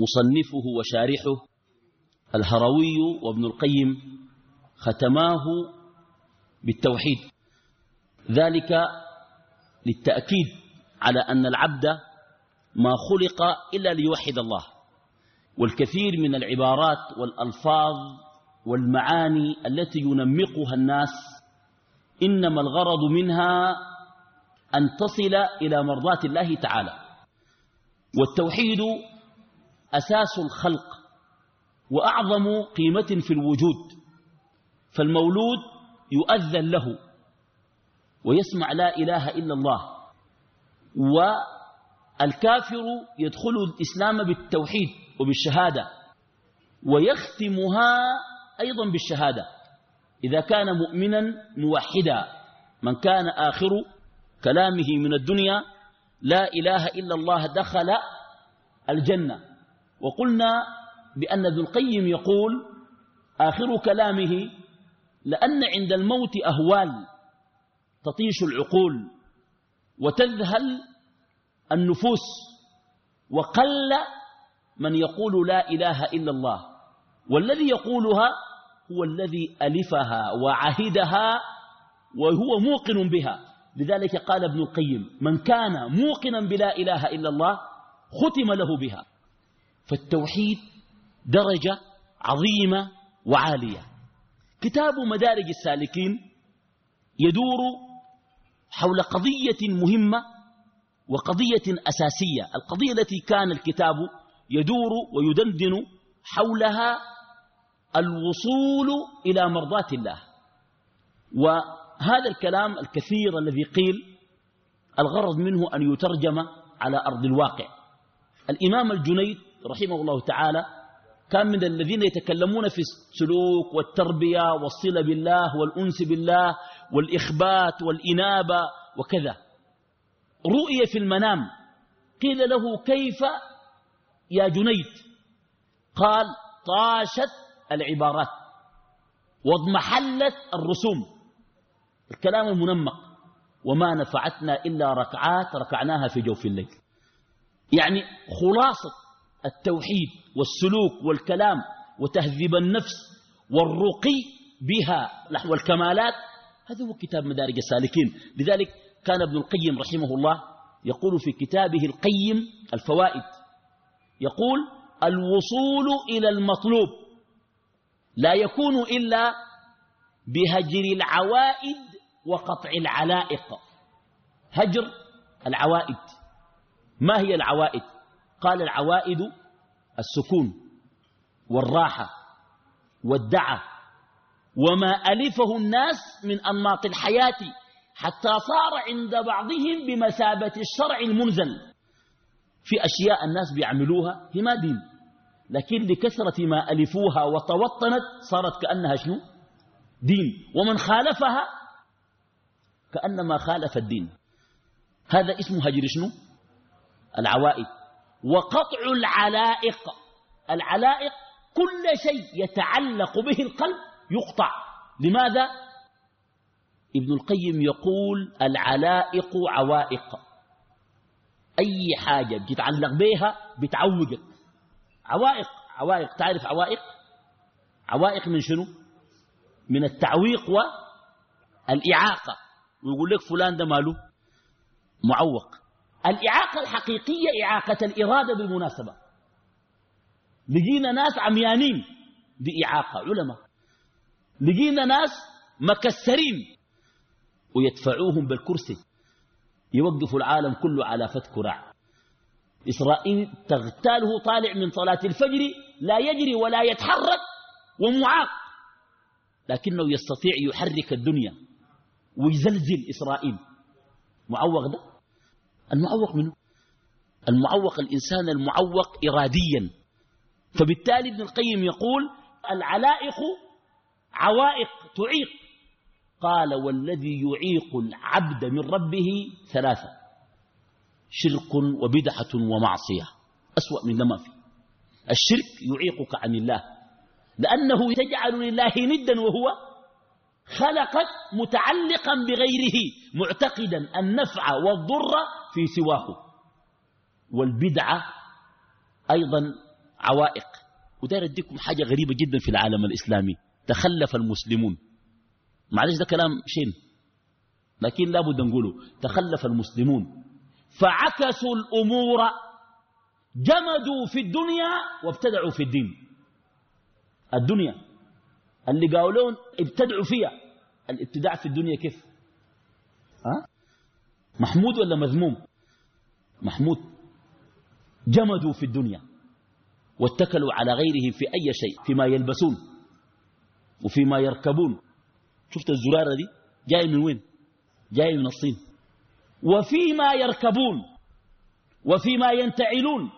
مصنفه وشارحه الهروي وابن القيم ختماه بالتوحيد. ذلك للتأكيد على أن العبد ما خلق إلا ليوحد الله والكثير من العبارات والألفاظ والمعاني التي ينمقها الناس إنما الغرض منها أن تصل إلى مرضات الله تعالى. والتوحيد أساس الخلق وأعظم قيمة في الوجود فالمولود يؤذن له ويسمع لا إله إلا الله والكافر يدخل الإسلام بالتوحيد وبالشهادة ويختمها أيضا بالشهادة إذا كان مؤمنا موحدا من كان آخر كلامه من الدنيا لا إله إلا الله دخل الجنة. وقلنا بأن ابن القيم يقول آخر كلامه لأن عند الموت أهوال تطيش العقول وتذهل النفوس وقل من يقول لا إله إلا الله والذي يقولها هو الذي ألفها وعهدها وهو موقن بها لذلك قال ابن القيم من كان موقنا بلا إله إلا الله ختم له بها فالتوحيد درجة عظيمة وعالية. كتاب مدارج السالكين يدور حول قضية مهمة وقضية أساسية. القضية التي كان الكتاب يدور ويدندن حولها الوصول إلى مرضات الله. وهذا الكلام الكثير الذي قيل الغرض منه أن يترجم على أرض الواقع. الإمام الجنيد رحمه الله تعالى كان من الذين يتكلمون في السلوك والتربية والصلة بالله والأنس بالله والإخبات والإنابة وكذا. رؤية في المنام قيل له كيف يا جنيد؟ قال طاشت العبارات واضمحلت الرسوم. الكلام المنمق وما نفعتنا إلا ركعات ركعناها في جوف الليل. يعني خلاصة التوحيد والسلوك والكلام وتهذيب النفس والرقي بها نحو الكمالات هذا هو كتاب مدارج السالكين. لذلك كان ابن القيم رحمه الله يقول في كتابه القيم الفوائد يقول الوصول إلى المطلوب لا يكون إلا بهجر العوائد وقطع العلائق. هجر العوائد. ما هي العوائد؟ قال العوائد السكون والراحة والدعة وما ألفه الناس من أنماط الحياة حتى صار عند بعضهم بمثابة الشرع المنزل. في أشياء الناس بيعملوها هي ما دين لكن لكثرة ما ألفوها وتوطنت صارت كأنها شنو؟ دين. ومن خالفها كأنما خالف الدين. هذا اسمه هجر شنو؟ العوائد. وقطع العلائق. العلائق كل شيء يتعلق به القلب يقطع. لماذا؟ ابن القيم يقول العلائق عوائق. أي حاجة بتتعلق بها بتعوقك عوائق. عوائق. تعرف عوائق؟ عوائق من شنو؟ من التعويق والإعاقة. ويقول لك فلان ده ماله؟ معوق. الإعاقة الحقيقية إعاقة الإرادة بالمناسبة. لقينا ناس عميانين دي إعاقة علماء. لقينا ناس مكسرين ويدفعوهم بالكرسي. يوقفوا العالم كله على فت كراع إسرائيل تغتاله طالع من صلاة الفجر لا يجري ولا يتحرك ومعاق. لكنه يستطيع يحرك الدنيا ويزلزل إسرائيل. معوق ده؟ المعوق منه. المعوق الإنسان المعوق إراديا. فبالتالي ابن القيم يقول العلائق عوائق تعيق. قال والذي يعيق العبد من ربه ثلاثة شرك وبدعة ومعصية. أسوأ من ما في. الشرك يعيقك عن الله. لأنه تجعل لله ندا وهو خلقك متعلقا بغيره معتقدا النفع والضر في سواه. والبدعة أيضا عوائق. وداير أديكم حاجة غريبة جدا في العالم الإسلامي. تخلف المسلمون. معلش ده كلام شين. لكن لابد نقوله. تخلف المسلمون. فعكسوا الأمور. جمدوا في الدنيا وابتدعوا في الدين. الدنيا. اللي قالوا ابتدعوا فيها. الابتداع في الدنيا كيف؟ ها؟ محمود ولا مذموم؟ محمود جمدوا في الدنيا واتكلوا على غيرهم في أي شيء فيما يلبسون وفيما يركبون. شفت الزرارة دي؟ جاي من وين؟ جاي من الصين. وفيما يركبون وفيما ينتعلون.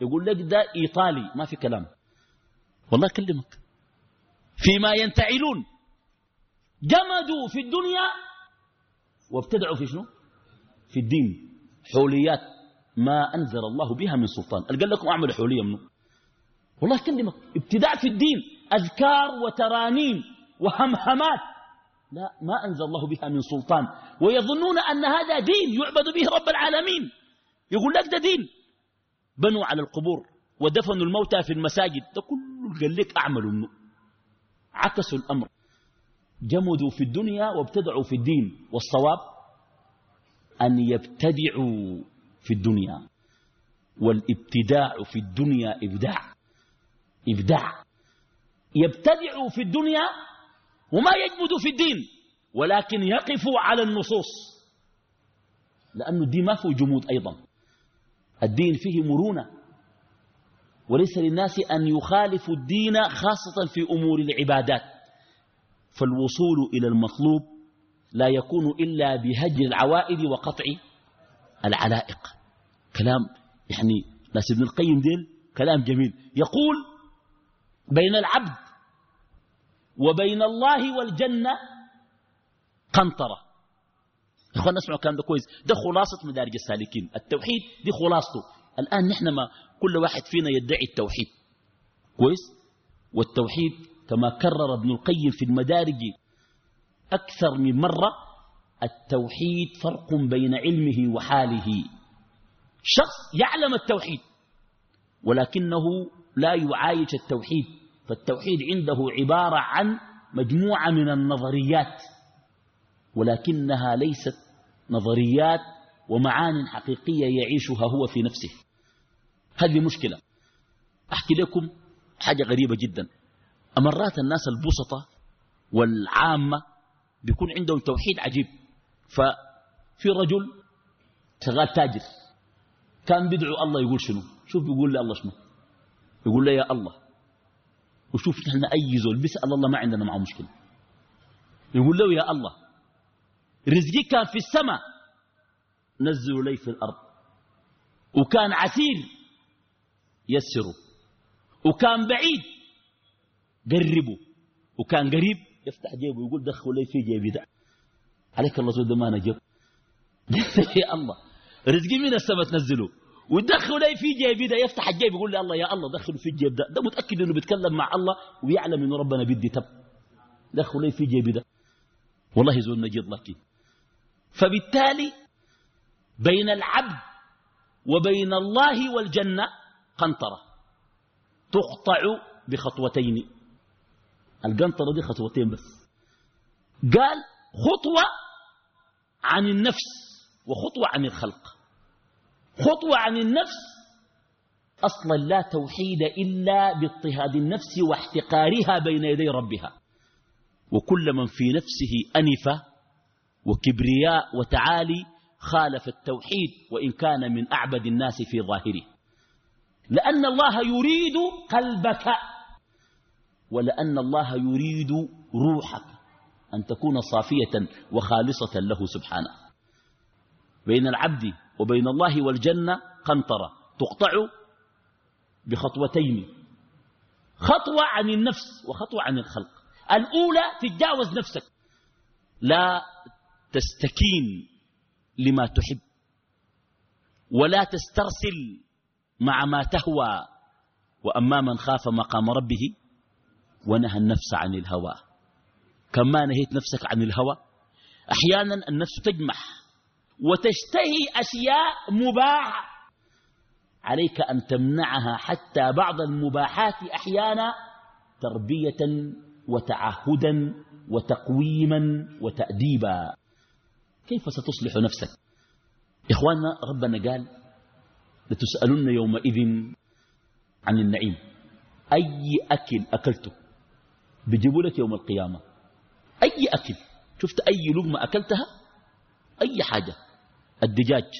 يقول لك ده إيطالي ما في كلام. والله أكلمك. فيما ينتعلون. جمدوا في الدنيا وابتدعوا في شنو؟ في الدين. حوليات ما أنزل الله بها من سلطان. قال لكم أعملوا حولية منه. والله أكلمك ابتداع في الدين. أذكار وترانيم وهمهمات. لا ما أنزل الله بها من سلطان. ويظنون أن هذا دين يعبد به رب العالمين. يقول لك ده دين. بنوا على القبور ودفنوا الموتى في المساجد. ده كله قال لك أعملوا منه. عكسوا الأمر. جمدوا في الدنيا وابتدعوا في الدين. والصواب أن يبتدعوا في الدنيا والابتداع في الدنيا إبداع إبداع. يبتدعوا في الدنيا وما يجمدوا في الدين ولكن يقفوا على النصوص. لأن الدين ما فيه جمود أيضا. الدين فيه مرونة. وليس للناس أن يخالفوا الدين خاصة في أمور العبادات. فالوصول إلى المطلوب لا يكون إلا بهجر العوائد وقطع العلائق. كلام يعني ناس ابن القيم ديل كلام جميل. يقول بين العبد وبين الله والجنة قنطرة. يا إخوان اسمعوا الكلام ده كويس. ده خلاصة مدارج السالكين. التوحيد دي خلاصته. الآن نحن ما كل واحد فينا يدعي التوحيد. كويس؟ والتوحيد كما كرر ابن القيم في المدارج أكثر من مرة التوحيد فرق بين علمه وحاله. شخص يعلم التوحيد ولكنه لا يعايش التوحيد فالتوحيد عنده عبارة عن مجموعة من النظريات ولكنها ليست نظريات ومعان حقيقية يعيشها هو في نفسه. هذه مشكلة. أحكي لكم حاجة غريبة جدا. أمرات الناس البسطة والعامة بيكون عندهم توحيد عجيب. ففي رجل شغال تاجر كان بيدعو الله يقول شنو؟ شوف بيقول لي الله شنو؟ يقول لي يا الله وشوف نحن أي زول بيسأل الله ما عندنا معه مشكلة. يقول له يا الله رزقي كان في السماء نزلوا لي في الأرض. وكان عسير يسره. وكان بعيد قربه. وكان قريب يفتح جيبه ويقول دخلوا لي في جيبي ده. عليك الله زود ما نجب يا الله. رزقي من السماء تنزله. ويدخلوا لي في جيبي ده يفتح الجيب يقول لي الله يا الله دخلوا في الجيب ده. ده متأكد إنه بيتكلم مع الله ويعلم إنه ربنا بيدي تب. دخلوا لي في جيبي ده. والله زول نجد لكن فبالتالي بين العبد وبين الله والجنة قنطرة. تقطع بخطوتين. القنطرة دي خطوتين بس. قال خطوة عن النفس وخطوة عن الخلق. خطوة عن النفس أصلا لا توحيد إلا باضطهاد النفس واحتقارها بين يدي ربها. وكل من في نفسه أنف وكبرياء وتعالي خالف التوحيد وإن كان من أعبد الناس في ظاهره. لأن الله يريد قلبك ولأن الله يريد روحك أن تكون صافية وخالصة له سبحانه. بين العبد وبين الله والجنة قنطرة تقطع بخطوتين خطوة عن النفس وخطوة عن الخلق. الأولى تتجاوز نفسك. لا تستكين لما تحب ولا تسترسل مع ما تهوى. وأما من خاف مقام ربه ونهى النفس عن الهوى. كما نهيت نفسك عن الهوى أحيانا النفس تجمح وتشتهي أشياء مباحة. عليك أن تمنعها حتى بعض المباحات أحيانا تربية وتعهدا وتقويما وتأديبا. كيف ستصلح نفسك؟ إخواننا ربنا قال لتسألن يومئذ عن النعيم. أي أكل أكلته بيجيبوا لك يوم القيامة. أي أكل. شفت أي لقمة أكلتها؟ أي حاجة. الدجاج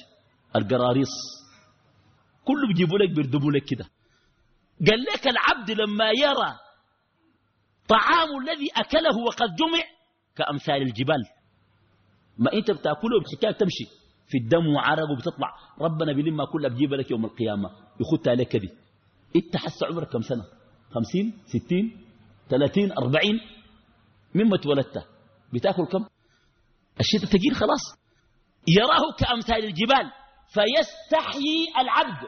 القراريص. كله بيجيبوا لك بيردبوا لك كده. قال لك العبد لما يرى طعام الذي أكله وقد جمع كأمثال الجبال. ما أنت بتأكله بحكاية تمشي في الدم وعرق وبتطلع ربنا بلما كلها بجيب لك يوم القيامة. يخدها لك دي. أنت حس عمرك كم سنة؟ خمسين؟ ستين؟ ثلاثين أربعين مما اتولدت بتأكل كم؟ الشتاء تجيل خلاص. يراه كأمثال الجبال. فيستحيي العبد.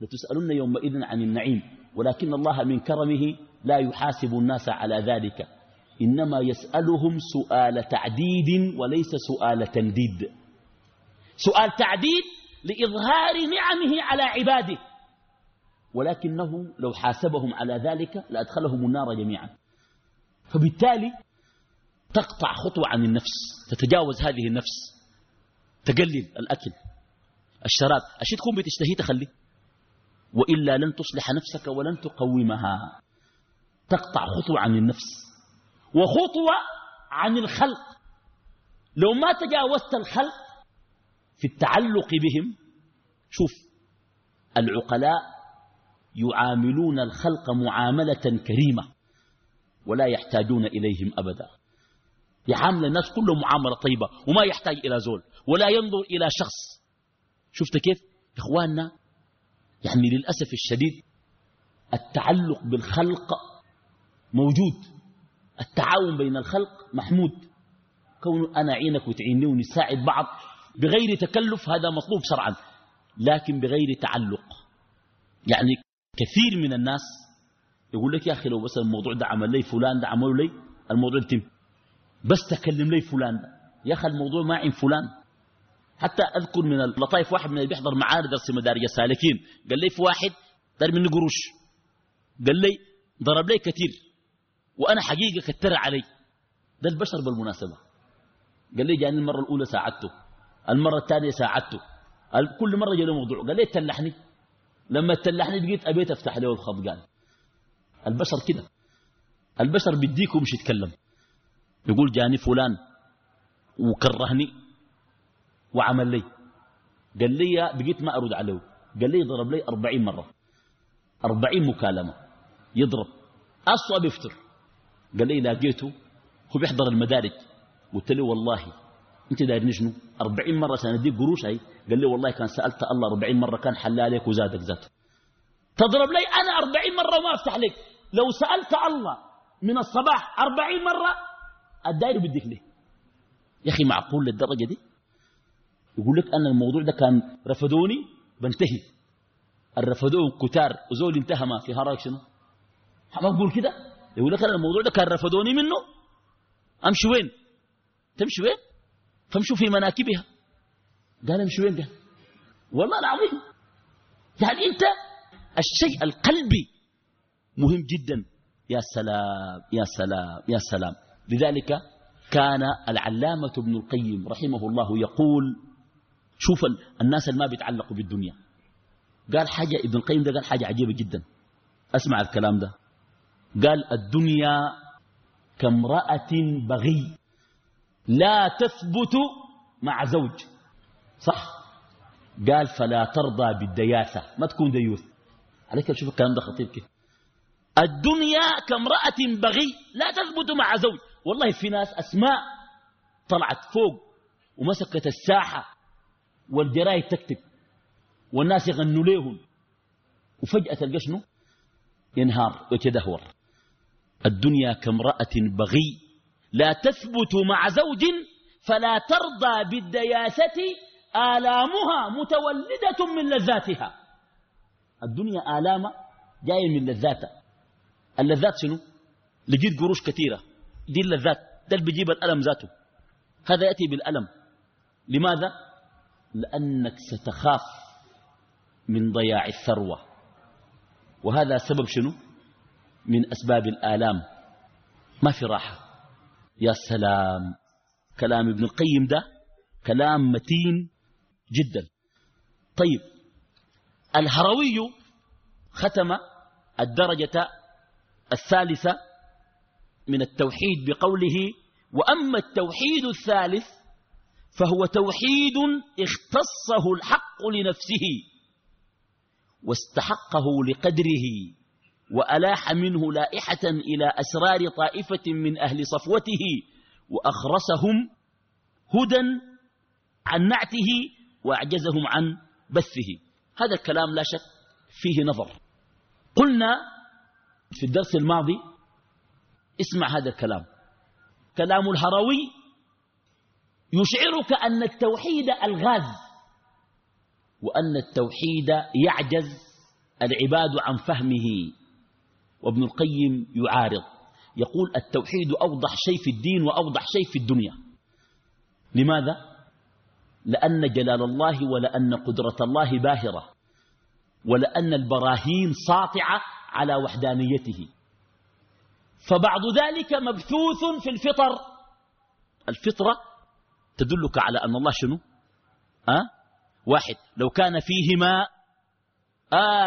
لتسألن يومئذ عن النعيم. ولكن الله من كرمه لا يحاسب الناس على ذلك. إنما يسألهم سؤال تعديد وليس سؤال تنديد. سؤال تعديد لإظهار نعمه على عباده. ولكنه لو حاسبهم على ذلك لأدخلهم النار جميعا. فبالتالي تقطع خطوة عن النفس تتجاوز هذه النفس تقلل الأكل الشراب. أشي تكون بتشتهي تخلي وإلا لن تصلح نفسك ولن تقومها. تقطع خطوة عن النفس. وخطوة عن الخلق. لو ما تجاوزت الخلق في التعلق بهم شوف العقلاء يعاملون الخلق معاملة كريمة ولا يحتاجون إليهم أبدا. يعامل الناس كلهم معاملة طيبة وما يحتاج إلى زول ولا ينظر إلى شخص. شفت كيف؟ إخواننا يعني للأسف الشديد التعلق بالخلق موجود. التعاون بين الخلق محمود. كون أنا عينك وتعيني ونساعد بعض بغير تكلف هذا مطلوب شرعا لكن بغير تعلق. يعني كثير من الناس يقول لك يا أخي لو بس الموضوع ده عمل لي فلان ده عمل لي الموضوع يتم. بس تكلم لي فلان. يا أخي الموضوع ما عين فلان. حتى أذكر من اللطائف واحد من اللي بيحضر معانا درس مدارج السالكين. قال لي في واحد دار مني قروش. قال لي ضرب لي كثير. وأنا حقيقة كتر علي. ده البشر بالمناسبة. قال لي جاني المرة الأولى ساعدته. المرة الثانية ساعدته. كل مرة جاء له موضوع. قال لي تلحني. لما تلحني بقيت أبيت أفتح له الخط قال. البشر كده. البشر بيديك ومش يتكلم. يقول جاني فلان وكرهني وعمل لي. قال لي بقيت ما أرد عليه. قال لي ضرب لي أربعين مرة. أربعين مكالمة. يضرب. أصلا بيفتر. قال لي لقيته هو بيحضر المدارج قلت له والله انت داير نجنو؟ أربعين مرة سنديك قروش هاي. قال لي والله كان سألت الله أربعين مرة كان حلالك وزادك ذاته تضرب لي أنا أربعين مرة وما أفتح لك. لو سألت الله من الصباح أربعين مرة الداير بديك ليه؟ يا أخي معقول للدرجة دي؟ يقول لك أنا الموضوع ده كان رفضوني بنتهي. الرفضون كتار وزول انتهى ما في هراك شنو؟ ما أقول كده؟ يقول لك أنا الموضوع ده كان رفضوني منه. أمشي وين؟ تمشي وين؟ فامشوا في مناكبها. قال امشي وين قال والله العظيم. يعني انت الشيء القلبي مهم جدا. يا سلام يا سلام يا سلام. لذلك كان العلامة ابن القيم رحمه الله يقول شوف الناس اللي ما بيتعلقوا بالدنيا. قال حاجة ابن القيم ده قال حاجة عجيبة جدا. اسمع الكلام ده. قال الدنيا كامرأة بغي. لا تثبت مع زوج. صح. قال فلا ترضى بالدياثة. ما تكون ديوث. عليك شوف الكلام ده خطير كيف. الدنيا كامرأة بغي لا تثبت مع زوج. والله في ناس أسماء طلعت فوق ومسكت الساحة والجرايد تكتب والناس يغنوا ليهم. وفجأة تلقى شنو؟ ينهار. ويتدهور الدنيا كامرأة بغي لا تثبت مع زوج فلا ترضى بالدياسة آلامها متولدة من لذاتها. الدنيا آلام جاية من لذاتها. اللذات شنو؟ لقيت قروش كثيرة. دي اللذات. ده اللي بيجيب الألم ذاته. هذا يأتي بالألم. لماذا؟ لأنك ستخاف من ضياع الثروة. وهذا سبب شنو؟ من أسباب الآلام. ما في راحة. يا سلام. كلام ابن القيم ده كلام متين جدا. طيب الهروي ختم الدرجة الثالثة من التوحيد بقوله وأما التوحيد الثالث فهو توحيد اختصه الحق لنفسه واستحقه لقدره. وألاح منه لائحة إلى أسرار طائفة من أهل صفوته وأخرسهم هدى عن نعته وأعجزهم عن بثه. هذا الكلام لا شك فيه نظر. قلنا في الدرس الماضي اسمع هذا الكلام. كلام الهروي يشعرك أن التوحيد الغاز وأن التوحيد يعجز العباد عن فهمه. وابن القيم يعارض. يقول التوحيد أوضح شيء في الدين وأوضح شيء في الدنيا. لماذا؟ لأن جلال الله ولأن قدرة الله باهرة. ولأن البراهين ساطعة على وحدانيته. فبعض ذلك مبثوث في الفطر. الفطرة تدلك على أن الله شنو؟ أه؟ واحد لو كان فيهما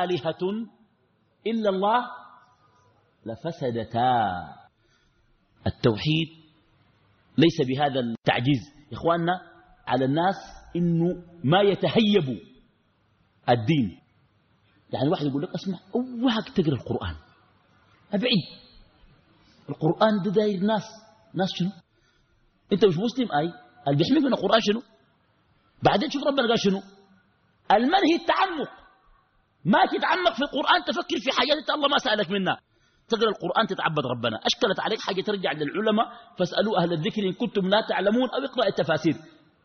آلهة إلا الله لفسدتا. التوحيد ليس بهذا التعجيز. يا إخواننا على الناس إنه ما يتهيبوا الدين. يعني واحد يقول لك اسمع أوهك تقرأ القرآن؟ أبعد. القرآن ده داير ناس. ناس شنو؟ أنت مش مسلم؟ أي. اللي بيحميك من القرآن شنو؟ بعدين شوف ربنا قال شنو؟ المنهي التعمق. ما تتعمق في القرآن تفكر في حاجات الله ما سألك منها. تقرأ القرآن تتعبد ربنا. أشكلت عليك حاجة ترجع للعلماء فاسألوا أهل الذكر إن كنتم لا تعلمون أو اقرأ التفاسير.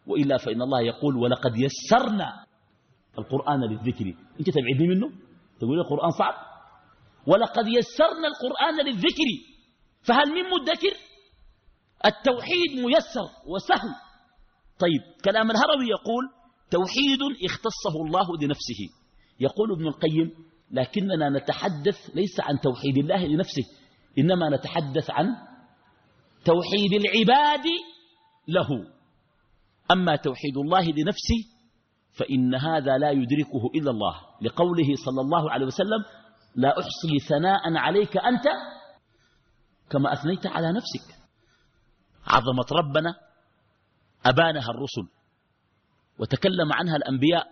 وإلا فإن الله يقول ولقد يسرنا القرآن للذكر. أنت تبعدني منه؟ تقول القرآن صعب؟ ولقد يسرنا القرآن للذكر. فهل من مدكر؟ التوحيد ميسر وسهل. طيب كلام الهروي يقول توحيد اختصه الله لنفسه. يقول ابن القيم لكننا نتحدث ليس عن توحيد الله لنفسه إنما نتحدث عن توحيد العباد له. أما توحيد الله لنفسه فإن هذا لا يدركه إلا الله. لقوله صلى الله عليه وسلم لا أحصي ثناء عليك أنت كما أثنيت على نفسك. عظمة ربنا أبانها الرسل وتكلم عنها الأنبياء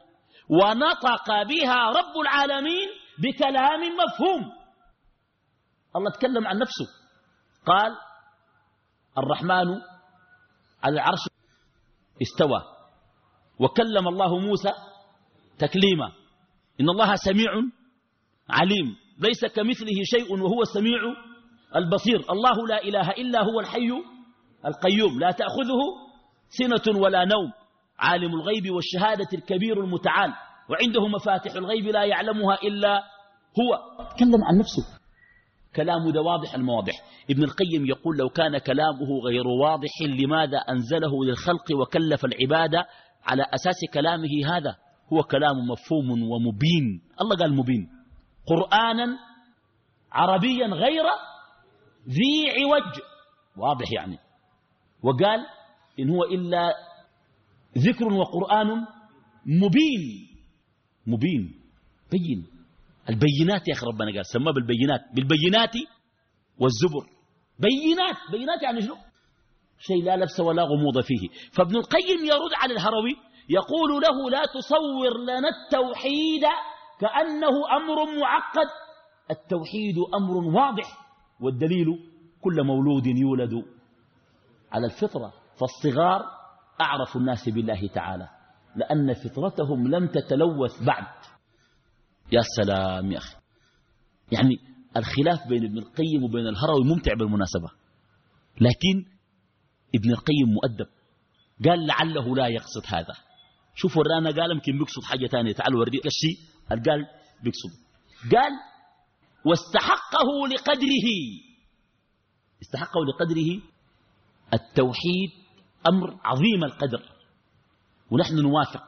ونطق بها رب العالمين بكلام مفهوم. الله تكلم عن نفسه. قال الرحمن على العرش استوى. وكلم الله موسى تكليما. إن الله سميع عليم. ليس كمثله شيء وهو السميع البصير. الله لا إله إلا هو الحي القيوم. لا تأخذه سنة ولا نوم. عالم الغيب والشهادة الكبير المتعال. وعنده مفاتح الغيب لا يعلمها إلا هو. تكلم عن نفسه. كلام ده واضح المواضح ابن القيم يقول لو كان كلامه غير واضح لماذا أنزله للخلق وكلف العبادة على أساس كلامه هذا؟ هو كلام مفهوم ومبين. الله قال مبين. قرآنا عربيا غير ذي عوج. واضح يعني. وقال إن هو إلا ذكر وقرآن مبين. مبين. بين. البينات يا أخي ربنا قال سماه بالبينات. بالبينات والزبر. بينات. بينات يعني شنو؟ شيء لا لبس ولا غموض فيه. فابن القيم يرد على الهروي يقول له لا تصور لنا التوحيد كأنه أمر معقد. التوحيد أمر واضح. والدليل كل مولود يولد على الفطرة فالصغار أعرف الناس بالله تعالى. لأن فطرتهم لم تتلوث بعد. يا سلام يا أخي. يعني الخلاف بين ابن القيم وبين الهروي ممتع بالمناسبة. لكن ابن القيم مؤدب. قال لعله لا يقصد هذا. شوف ورانا قال يمكن بيقصد حاجة ثانية تعال وريك الشيء قال بيقصد. قال واستحقه لقدره. استحقه لقدره التوحيد أمر عظيم القدر. ونحن نوافق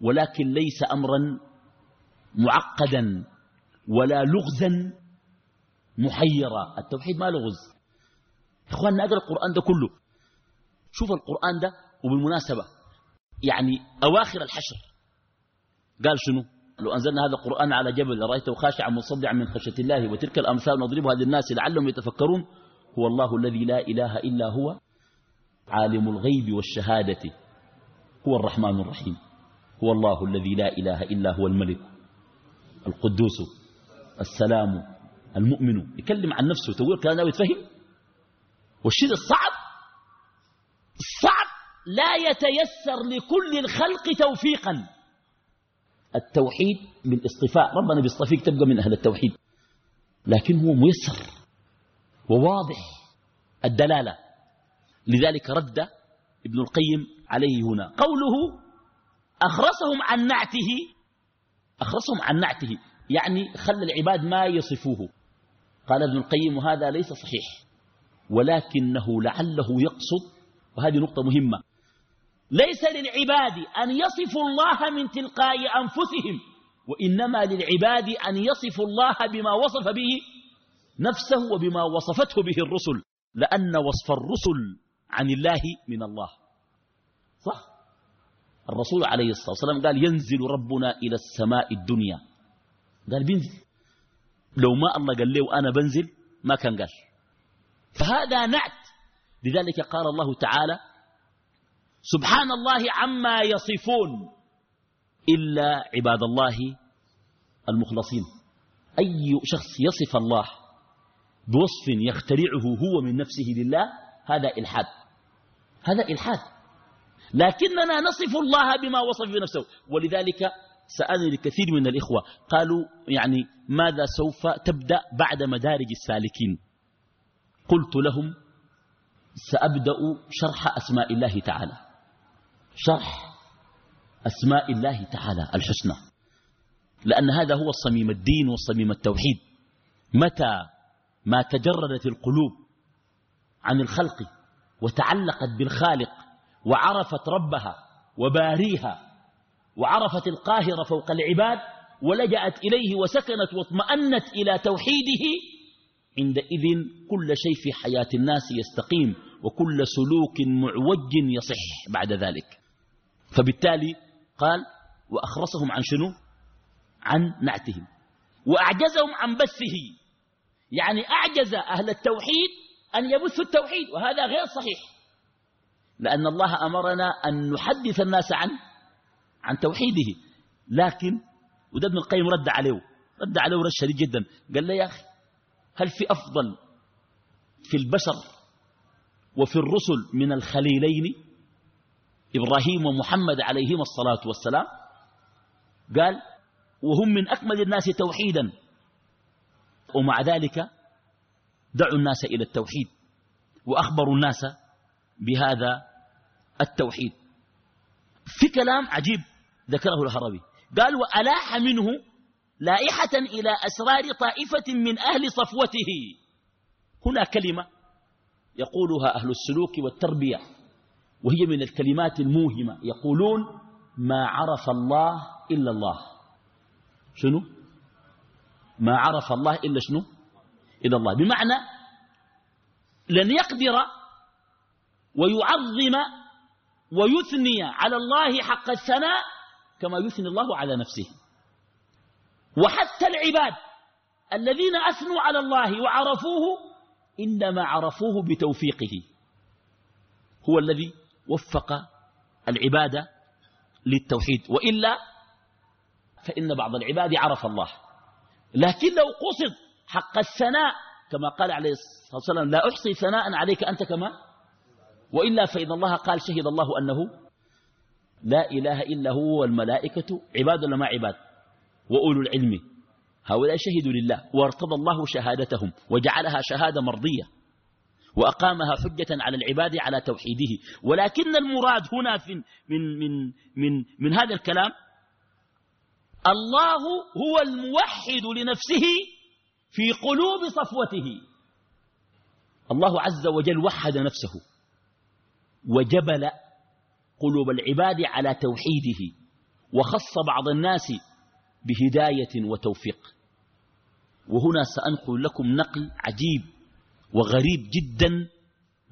ولكن ليس أمرا معقدا ولا لغزا محيرا. التوحيد ما لغز إخواننا أقرأ القرآن ده كله. شوف القرآن ده وبالمناسبة يعني أواخر الحشر. قال شنو؟ لو أنزلنا هذا القرآن على جبل لرأيته خاشعا مصدعا من خشية الله وتلك الأمثال نضربها للناس لعلهم يتفكرون. هو الله الذي لا إله إلا هو عالم الغيب والشهادة. هو الرحمن الرحيم. هو الله الذي لا إله إلا هو الملك القدوس السلام المؤمن. يكلم عن نفسه تقول كان لا يتفهم والشيء الصعب الصعب لا يتيسر لكل الخلق توفيقا. التوحيد بالاصطفاء ربنا بيصطفيك تبقى من أهل التوحيد. لكن هو ميسر وواضح الدلالة. لذلك رد ابن القيم عليه هنا. قوله أخرسهم عن نعته أخرسهم عن نعته يعني خلى العباد ما يصفوه. قال ابن القيم وهذا ليس صحيح ولكنه لعله يقصد وهذه نقطة مهمة. ليس للعباد أن يصفوا الله من تلقاء أنفسهم وإنما للعباد أن يصفوا الله بما وصف به نفسه وبما وصفته به الرسل لأن وصف الرسل عن الله من الله. صح؟ الرسول عليه الصلاة والسلام قال ينزل ربنا إلى السماء الدنيا. قال بينزل. لو ما الله قال له أنا بنزل ما كان قال. فهذا نعت. لذلك قال الله تعالى سبحان الله عما يصفون إلا عباد الله المخلصين. أي شخص يصف الله بوصف يخترعه هو من نفسه لله هذا إلحاد. هذا إلحاد. لكننا نصف الله بما وصف بنفسه ولذلك سألني لكثير من الإخوة قالوا يعني ماذا سوف تبدأ بعد مدارج السالكين؟ قلت لهم سأبدأ شرح أسماء الله تعالى. شرح أسماء الله تعالى الحسنى. لأن هذا هو الصميم الدين والصميم التوحيد. متى ما تجردت القلوب عن الخلق وتعلقت بالخالق وعرفت ربها وباريها وعرفت القاهر فوق العباد ولجأت إليه وسكنت واطمأنت إلى توحيده. عندئذ كل شيء في حياة الناس يستقيم وكل سلوك معوج يصح بعد ذلك. فبالتالي قال وأخرصهم عن شنو؟ عن نعتهم. وأعجزهم عن بثه. يعني أعجز أهل التوحيد أن يبثوا التوحيد وهذا غير صحيح. لأن الله أمرنا أن نحدث الناس عن عن توحيده. لكن وده ابن القيم رد عليه رد عليه رد شديد جدا. قال له يا أخي هل في أفضل في البشر وفي الرسل من الخليلين إبراهيم ومحمد عليهما الصلاة والسلام؟ قال وهم من أكمل الناس توحيدا. ومع ذلك دعوا الناس إلى التوحيد. وأخبروا الناس بهذا التوحيد. في كلام عجيب ذكره الهروي. قال وألاح منه لائحة إلى أسرار طائفة من أهل صفوته. هنا كلمة يقولها أهل السلوك والتربية وهي من الكلمات الموهمة. يقولون ما عرف الله إلا الله. شنو؟ ما عرف الله إلا شنو؟ إلا الله. بمعنى لن يقدر ويعظم ويثني على الله حق الثناء كما يثني الله على نفسه. وحتى العباد الذين أثنوا على الله وعرفوه إنما عرفوه بتوفيقه. هو الذي وفق العبادة للتوحيد. وإلا فإن بعض العباد عرف الله. لكن لو قصد حق الثناء كما قال عليه الصلاة والسلام لا أحصي ثناء عليك أنت كما وإلا فإن الله قال شهد الله أنه لا إله إلا هو والملائكة عباد ولا ما عباد وأولو العلم. هؤلاء شهدوا لله وارتضى الله شهادتهم وجعلها شهادة مرضية وأقامها حجة على العباد على توحيده. ولكن المراد هنا في من, من, من, من هذا الكلام الله هو الموحد لنفسه في قلوب صفوته. الله عز وجل وحد نفسه. وجبل قلوب العباد على توحيده وخص بعض الناس بهداية وتوفيق. وهنا سأنقل لكم نقل عجيب وغريب جدا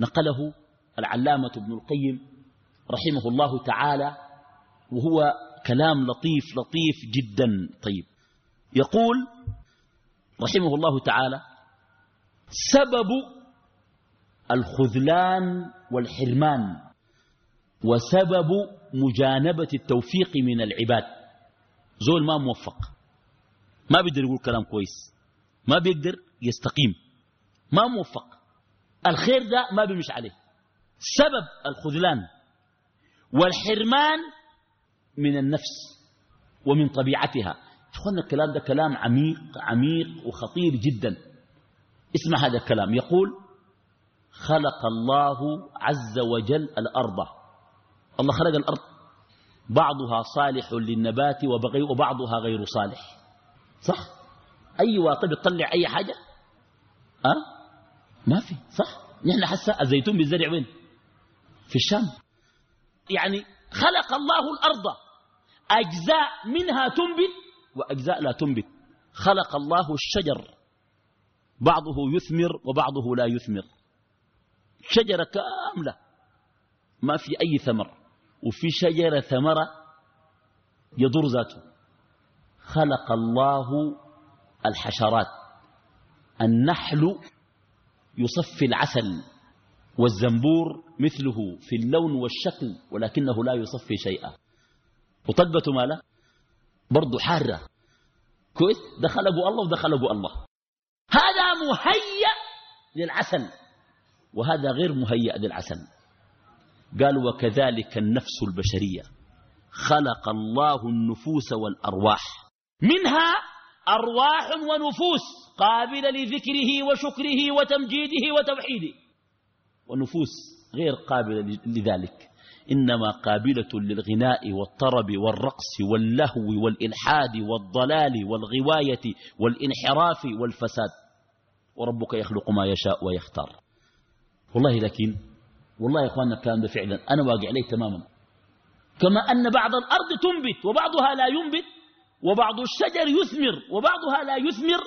نقله العلامة ابن القيم رحمه الله تعالى وهو كلام لطيف لطيف جدا. طيب يقول رحمه الله تعالى سبب الخذلان والحرمان وسبب مجانبة التوفيق من العباد. زول ما موفق ما بيقدر يقول كلام كويس ما بيقدر يستقيم ما موفق. الخير ده ما بيمش عليه. سبب الخذلان والحرمان من النفس ومن طبيعتها. اخوانا الكلام ده كلام عميق عميق وخطير جدا. اسمع هذا الكلام. يقول خلق الله عز وجل الأرض. الله خلق الأرض. بعضها صالح للنبات وبعضها غير صالح. صح؟ أي واطب يطلع أي حاجة؟ أه؟ ما في. صح؟ نحن حسا الزيتون بالزرع وين؟ في الشام. يعني خلق الله الأرض. أجزاء منها تنبت وأجزاء لا تنبت. خلق الله الشجر. بعضه يثمر وبعضه لا يثمر. شجرة كاملة. ما في أي ثمر. وفي شجرة ثمرة يضر ذاته. خلق الله الحشرات. النحل يصفي العسل والزنبور مثله في اللون والشكل ولكنه لا يصفي شيئا. وطقته ماله؟ برضه حارة. كويس؟ دخلقوا الله ودخلقوا الله. هذا مهيأ للعسل. وهذا غير مهيأ للعسل قال وكذلك النفس البشرية. خلق الله النفوس والأرواح. منها أرواح ونفوس قابلة لذكره وشكره وتمجيده وتوحيده. ونفوس غير قابلة لذلك. إنما قابلة للغناء والطرب والرقص واللهو والإلحاد والضلال والغواية والانحراف والفساد. وربك يخلق ما يشاء ويختار. والله لكن والله يا إخواننا الكلام ده فعلا أنا واقع عليه تماما. كما أن بعض الأرض تنبت وبعضها لا ينبت وبعض الشجر يثمر وبعضها لا يثمر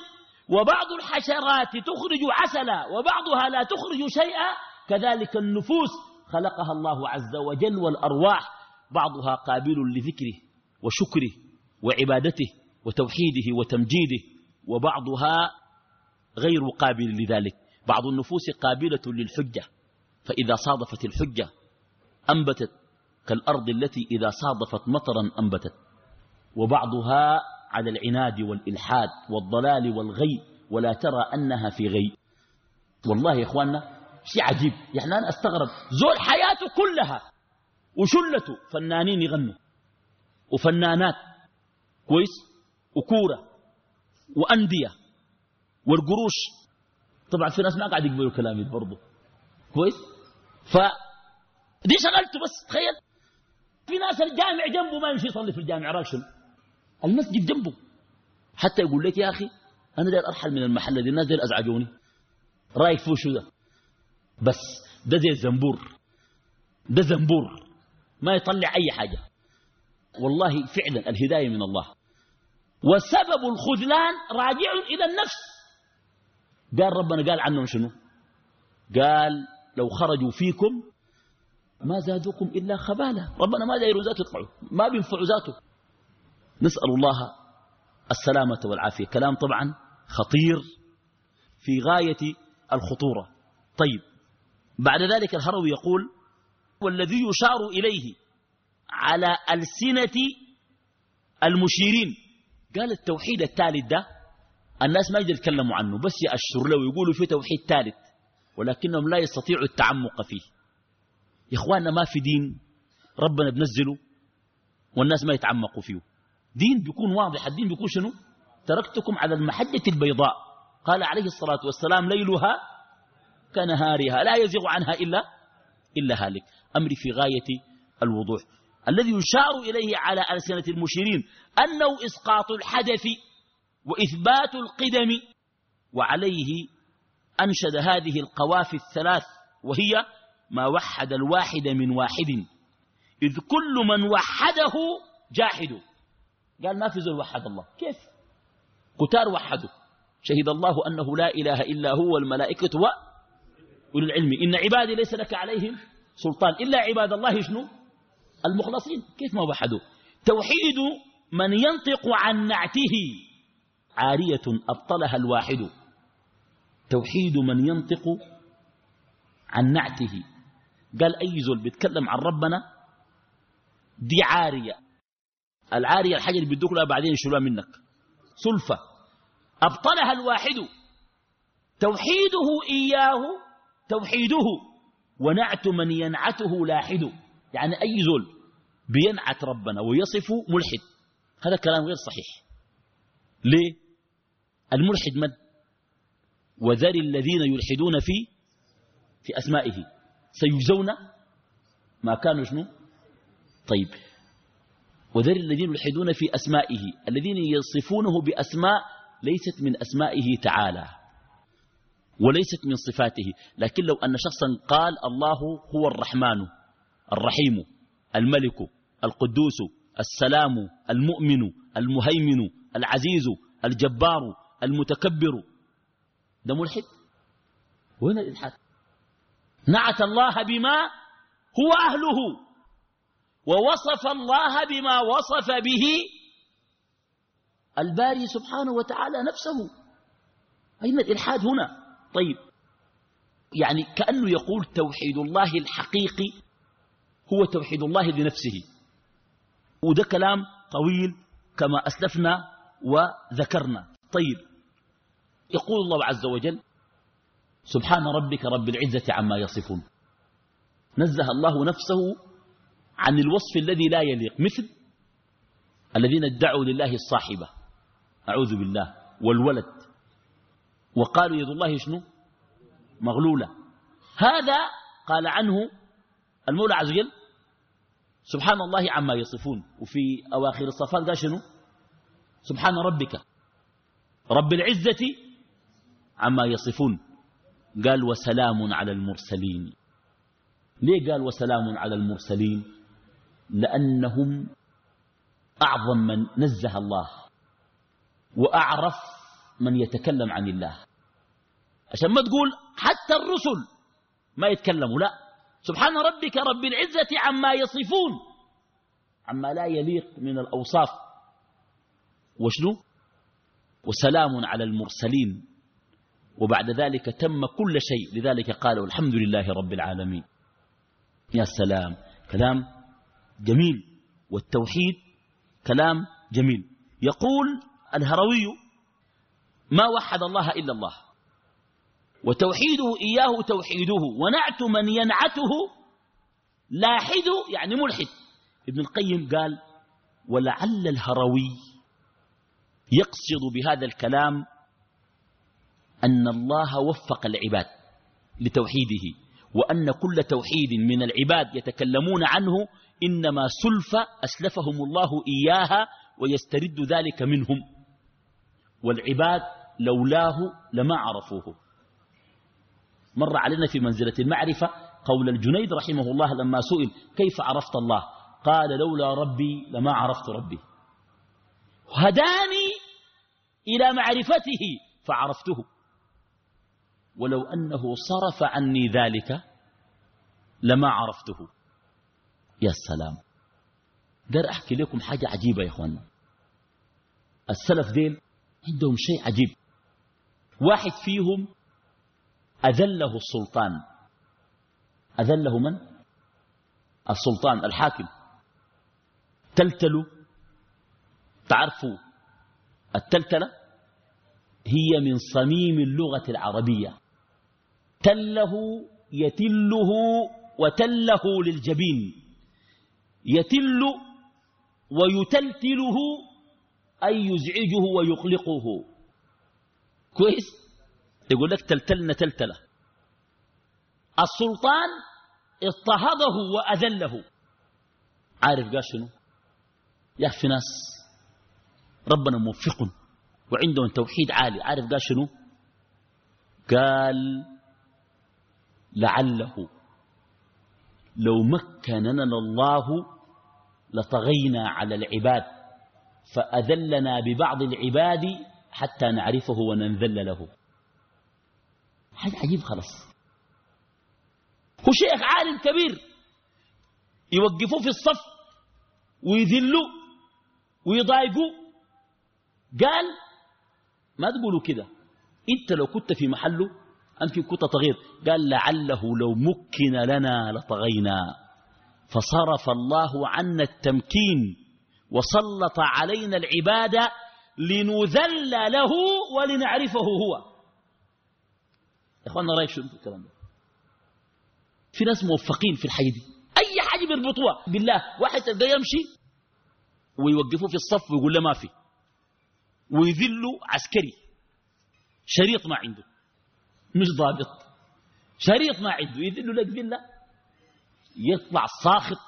وبعض الحشرات تخرج عسلا وبعضها لا تخرج شيئا. كذلك النفوس خلقها الله عز وجل والأرواح بعضها قابل لذكره وشكره وعبادته وتوحيده وتمجيده وبعضها غير قابل لذلك. بعض النفوس قابلة للحجة فإذا صادفت الحجة أنبتت كالأرض التي إذا صادفت مطرا أنبتت. وبعضها على العناد والإلحاد والضلال والغي ولا ترى أنها في غي. والله يا إخواننا شيء عجيب. يعني أنا أستغرب زول حياته كلها وشلته فنانين يغنوا وفنانات كويس وكورة وأندية والقروش طبعا في ناس ما قاعد يقبلوا كلامي برضه كويس؟ ف دي شغلته بس تخيل. في ناس الجامع جنبه ما يمشي يصلي في الجامع راشل المسجد جنبه. حتى يقول لك يا أخي أنا داير أرحل من المحل دي الناس داير أزعجوني. رأيك فيه شو ده؟ بس ده زي الزنبور. ده زنبور. ما يطلع أي حاجة. والله فعلا الهداية من الله. وسبب الخذلان راجع إلى النفس. قال ربنا قال عنهم شنو؟ قال لو خرجوا فيكم ما زادوكم إلا خبالة ربنا ما دايروا ذاته يطلعوا ما بينفعوا ذاته. نسأل الله السلامة والعافية. كلام طبعا خطير في غاية الخطورة. طيب. بعد ذلك الهروي يقول والذي يشار إليه على ألسنة المشيرين. قال التوحيد الثالث ده الناس ما يقدروا يتكلموا عنه بس يأشروا له ويقولوا في توحيد ثالث ولكنهم لا يستطيعوا التعمق فيه. يا إخواننا ما في دين ربنا بنزله والناس ما يتعمقوا فيه. دين بيكون واضح الدين بيكون شنو؟ تركتكم على المحجة البيضاء. قال عليه الصلاة والسلام ليلها كنهارها لا يزيغ عنها إلا إلا هالك. أمري في غاية الوضوح. الذي يشار إليه على ألسنة المشيرين أنه إسقاط الحدث وإثبات القدم وعليه أنشد هذه القوافي الثلاث وهي ما وحد الواحد من واحد. إذ كل من وحده جاحد. قال ما في زول وحد الله. كيف؟ كتار وحدوا شهد الله أنه لا إله إلا هو الملائكة وأولي العلم. إن عبادي ليس لك عليهم سلطان. إلا عباد الله شنو؟ المخلصين. كيف ما وحدوا؟ توحيد من ينطق عن نعته. عارية أبطلها الواحد. توحيد من ينطق عن نعته. قال أي زول بيتكلم عن ربنا؟ دي عارية. العارية الحاجة اللي بيدوك لها بعدين يشيلوها منك. سلفة. أبطلها الواحد. توحيده إياه توحيده. ونعت من ينعته لاحد. يعني أي زول بينعت ربنا ويصف ملحد. هذا كلام غير صحيح. ليه؟ الملحد من؟ وذر الذين يلحدون في في أسمائه. سيجزون ما كانوا شنو؟ طيب. وذر الذين يلحدون في أسمائه. الذين يصفونه بأسماء ليست من أسمائه تعالى. وليست من صفاته. لكن لو أن شخصا قال الله هو الرحمن الرحيم الملك القدوس السلام المؤمن المهيمن العزيز الجبار المتكبر. ده ملحد. وين الإلحاد؟ نعت الله بما هو أهله ووصف الله بما وصف به الباري سبحانه وتعالى نفسه. أين الإلحاد هنا؟ طيب يعني كأنه يقول توحيد الله الحقيقي هو توحيد الله لنفسه. وده كلام طويل كما أسلفنا وذكرنا. طيب يقول الله عز وجل سبحان ربك رب العزة عما يصفون. نزه الله نفسه عن الوصف الذي لا يليق مثل الذين ادعوا لله الصاحبة أعوذ بالله والولد. وقالوا يد الله شنو؟ مغلولة. هذا قال عنه المولى عز وجل سبحان الله عما يصفون. وفي أواخر الصفات قال شنو؟ سبحان ربك رب العزة عما يصفون. قال وسلام على المرسلين. ليه قال وسلام على المرسلين؟ لأنهم أعظم من نزه الله وأعرف من يتكلم عن الله. عشان ما تقول حتى الرسل ما يتكلموا لا. سبحان ربك رب العزة عما يصفون. عما لا يليق من الأوصاف. وشنو؟ وسلام على المرسلين. وبعد ذلك تم كل شيء. لذلك قالوا الحمد لله رب العالمين. يا سلام. كلام جميل. والتوحيد كلام جميل. يقول الهروي ما وحد الله إلا الله. وتوحيده إياه توحيده. ونعت من ينعته لاحد. يعني ملحد. ابن القيم قال ولعل الهروي يقصد بهذا الكلام أن الله وفق العباد لتوحيده وأن كل توحيد من العباد يتكلمون عنه إنما سلف أسلفهم الله إياها ويسترد ذلك منهم. والعباد لولاه لما عرفوه. مر علينا في منزلة المعرفة قول الجنيد رحمه الله لما سئل كيف عرفت الله؟ قال لولا ربي لما عرفت ربي. هداني إلى معرفته فعرفته. ولو أنه صرف عني ذلك لما عرفته. يا سلام. دار أحكي لكم حاجة عجيبة يا إخوانا السلف ديل عندهم شيء عجيب. واحد فيهم أذله السلطان. أذله من؟ السلطان الحاكم. تلتلوا تعرفوا التلتلة؟ هي من صميم اللغة العربية. تله يتله وتله للجبين. يتل ويتلتله أي يزعجه ويقلقه. كويس؟ يقول لك تلتلنا تلتلة. السلطان اضطهده وأذله. عارف قال شنو؟ يا في ناس ربنا موفق وعندهم توحيد عالي. عارف قال شنو؟ قال لعله. لو مكننا الله لطغينا على العباد فأذلنا ببعض العباد حتى نعرفه وننذل له. حاجة عجيب خلاص. هو شيخ عالم كبير يوقفوه في الصف ويذلوا ويضايقوا. قال ما تقولوا كده انت لو كنت في محله أنت كنت طغير قال لعله لو مكن لنا لطغينا. فصرف الله عنا التمكين وسلط علينا العبادة لنذل له ولنعرفه هو. يا رأيك شو الكلام ده؟ في ناس موفقين في الحي دي. أي حاجة بيربطوها. بالله واحد تلقاه يمشي؟ ويوقفوه في الصف ويقول له ما في. ويذلوا عسكري. شريط ما عنده. مش ضابط. شريط ما عنده يذلوا لك ذله يطلع صاخط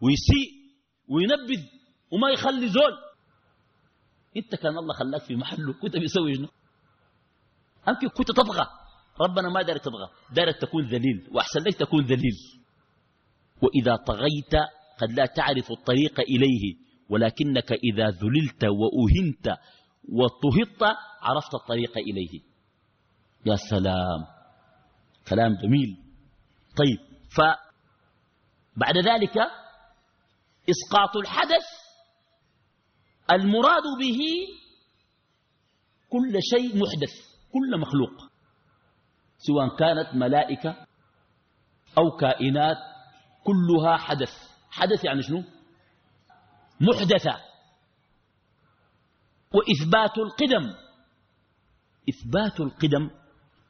ويسيء وينبذ وما يخلي زول. انت كان الله خلاك في محله كنت بيسوي شنو؟ أنت كنت تطغى. ربنا ما دارت تطغى. دارت تكون ذليل وأحسن لك تكون ذليل. وإذا طغيت قد لا تعرف الطريق إليه ولكنك إذا ذللت وأهنت وطهطت عرفت الطريق إليه. يا سلام. كلام جميل. طيب فبعد ذلك إسقاط الحدث المراد به كل شيء محدث كل مخلوق سواء كانت ملائكة أو كائنات كلها حدث. حدث يعني شنو؟ محدثة. وإثبات القدم. إثبات القدم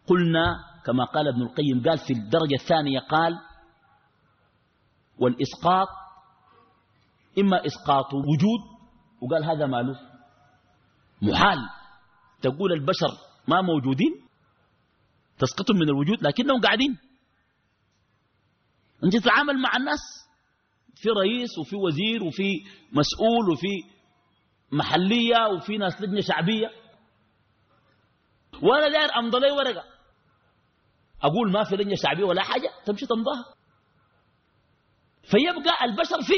قلنا كما قال ابن القيم قال في الدرجة الثانية قال والإسقاط إما إسقاط وجود وقال هذا ماله محال. تقول البشر ما موجودين تسقطهم من الوجود لكنهم قاعدين. أنت تتعامل مع الناس في رئيس وفي وزير وفي مسؤول وفي محلية وفي ناس لجنة شعبية. ولا داير أمضى لي ورقة. أقول ما في لجنة شعبية ولا حاجة تمشي تمضاها. فيبقى البشر في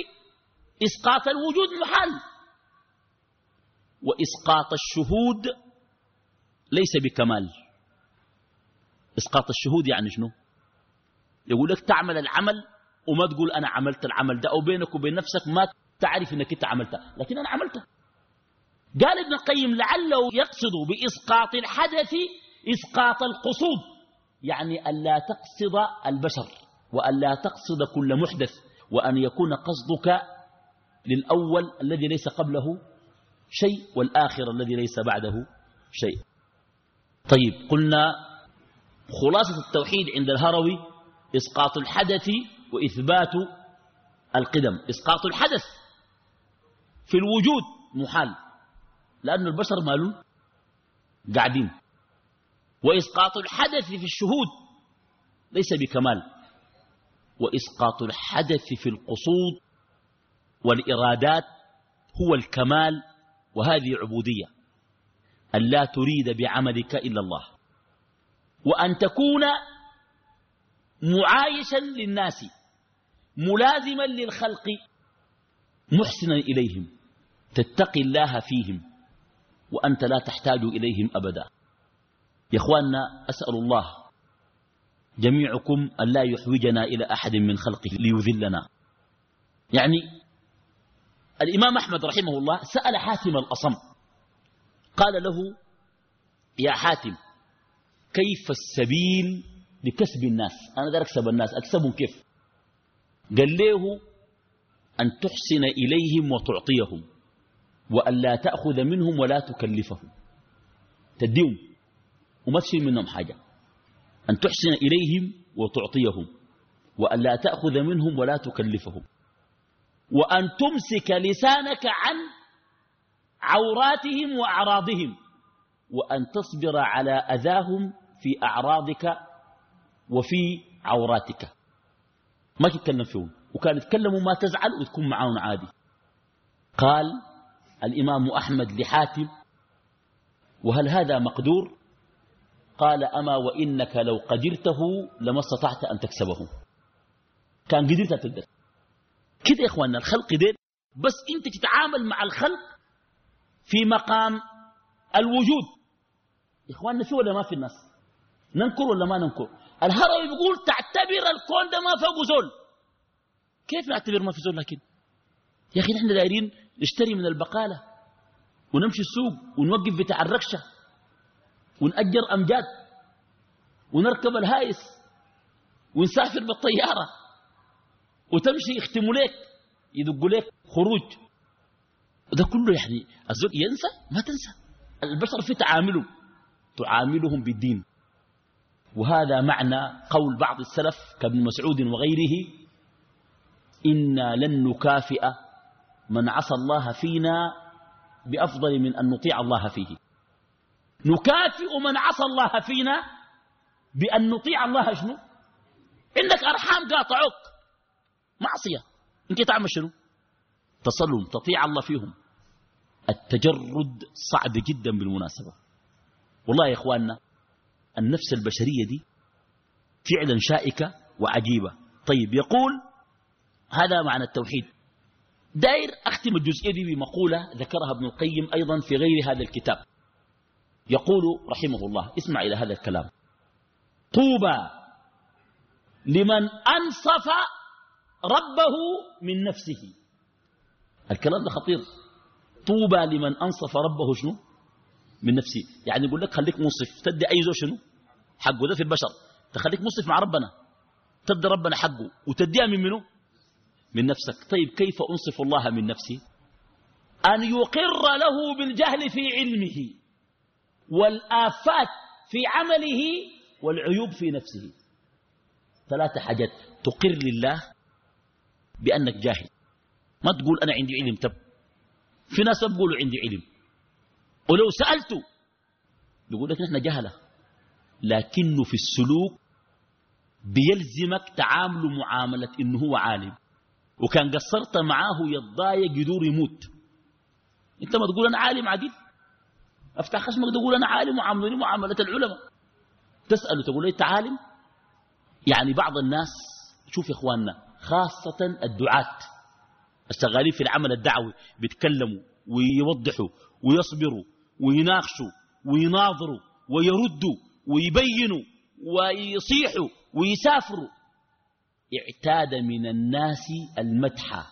إسقاط الوجود محال وإسقاط الشهود ليس بكمال. إسقاط الشهود يعني شنو؟ يقول لك تعمل العمل وما تقول أنا عملت العمل ده أو بينك وبين نفسك ما تعرف أنك أنت عملته لكن أنا عملته. قال ابن القيم لعله يقصد بإسقاط الحدث إسقاط القصود. يعني ألا تقصد البشر وألا تقصد كل محدث وأن يكون قصدك للأول الذي ليس قبله شيء والآخر الذي ليس بعده شيء. طيب قلنا خلاصة التوحيد عند الهروي إسقاط الحدث وإثبات القدم. إسقاط الحدث في الوجود محال لأن البشر مالون؟ قاعدين. وإسقاط الحدث في الشهود. ليس بكمال. وإسقاط الحدث في القصود والإرادات هو الكمال وهذه عبودية. أن لا تريد بعملك إلا الله. وأن تكون معايشا للناس ملازما للخلق محسنا إليهم. تتقي الله فيهم وأنت لا تحتاج إليهم أبدا. يا أخواننا أسأل الله جميعكم أن لا يحوجنا إلى أحد من خلقه ليذلنا. يعني الإمام أحمد رحمه الله سأل حاتم الأصم قال له يا حاتم كيف السبيل لكسب الناس؟ أنا دار أكسب الناس أكسبهم كيف؟ قال له أن تحسن إليهم وتعطيهم وأن لا تأخذ منهم ولا تكلفهم. تديهم. وما تشيل منهم حاجة. أن تحسن إليهم وتعطيهم. وأن لا تأخذ منهم ولا تكلفهم. وأن تمسك لسانك عن عوراتهم وأعراضهم. وأن تصبر على أذاهم في أعراضك وفي عوراتك. ما تتكلم فيهم. وكان يتكلموا ما تزعل وتكون معاهم عادي. قال الإمام أحمد لحاتم وهل هذا مقدور؟ قال أما وإنك لو قدرته لما استطعت أن تكسبه. كان قدرت تقدر. كده يا إخواننا الخلق دين بس أنت تتعامل مع الخلق في مقام الوجود. إخواننا في ولا ما في الناس؟ ننكر ولا ما ننكر؟ الهروي بيقول تعتبر الكون ده ما فوق زول. كيف نعتبر ما في زول لكن؟ يا أخي نحن دايرين نشتري من البقالة ونمشي السوق ونوقف بتاع الركشة. ونأجر أمجاد ونركب الهايس ونسافر بالطيارة وتمشي يختموا لك يدقوا لك خروج. وده كله يعني الزوج ينسى ما تنسى. البشر في تعاملهم تعاملهم بالدين. وهذا معنى قول بعض السلف كابن مسعود وغيره إنا لن نكافئ من عصى الله فينا بأفضل من أن نطيع الله فيه. نكافئ من عصى الله فينا بأن نطيع الله شنو؟ عندك أرحام قاطعوك. معصية. انت تعمل شنو؟ تصلهم تطيع الله فيهم. التجرد صعب جدا بالمناسبة. والله يا إخواننا النفس البشرية دي فعلا شائكة وعجيبة. طيب يقول هذا معنى التوحيد. داير أختم الجزئية دي بمقولة ذكرها ابن القيم أيضا في غير هذا الكتاب. يقول رحمه الله اسمع إلى هذا الكلام. طوبى لمن أنصف ربه من نفسه. الكلام ده خطير. طوبى لمن أنصف ربه شنو؟ من نفسه. يعني يقول لك خليك منصف تدي أي زو شنو؟ حقه. ده في البشر. تخليك منصف مع ربنا. تدي ربنا حقه. وتديها من منه من نفسك. طيب كيف أنصف الله من نفسي؟ أن يقر له بالجهل في علمه. والآفات في عمله والعيوب في نفسه. ثلاثة حاجات. تقر لله بأنك جاهل. ما تقول أنا عندي علم. تب في ناس بيقولوا عندي علم. ولو سألته بيقول لك نحن جهلة. لكنه في السلوك بيلزمك تعامل معاملة إنه هو عالم. وكان قصرت معاه يتضايق يدور يموت. أنت ما تقول أنا عالم عديد افتح خشمك تقول أنا عالم وعاملني معاملة العلماء. تساله تقول أنت عالم؟ يعني بعض الناس شوف يا إخواننا خاصة الدعاة. الشغالين في العمل الدعوي بيتكلموا ويوضحوا ويصبروا ويناقشوا ويناظروا ويردوا ويبينوا ويصيحوا ويسافروا. اعتاد من الناس المدح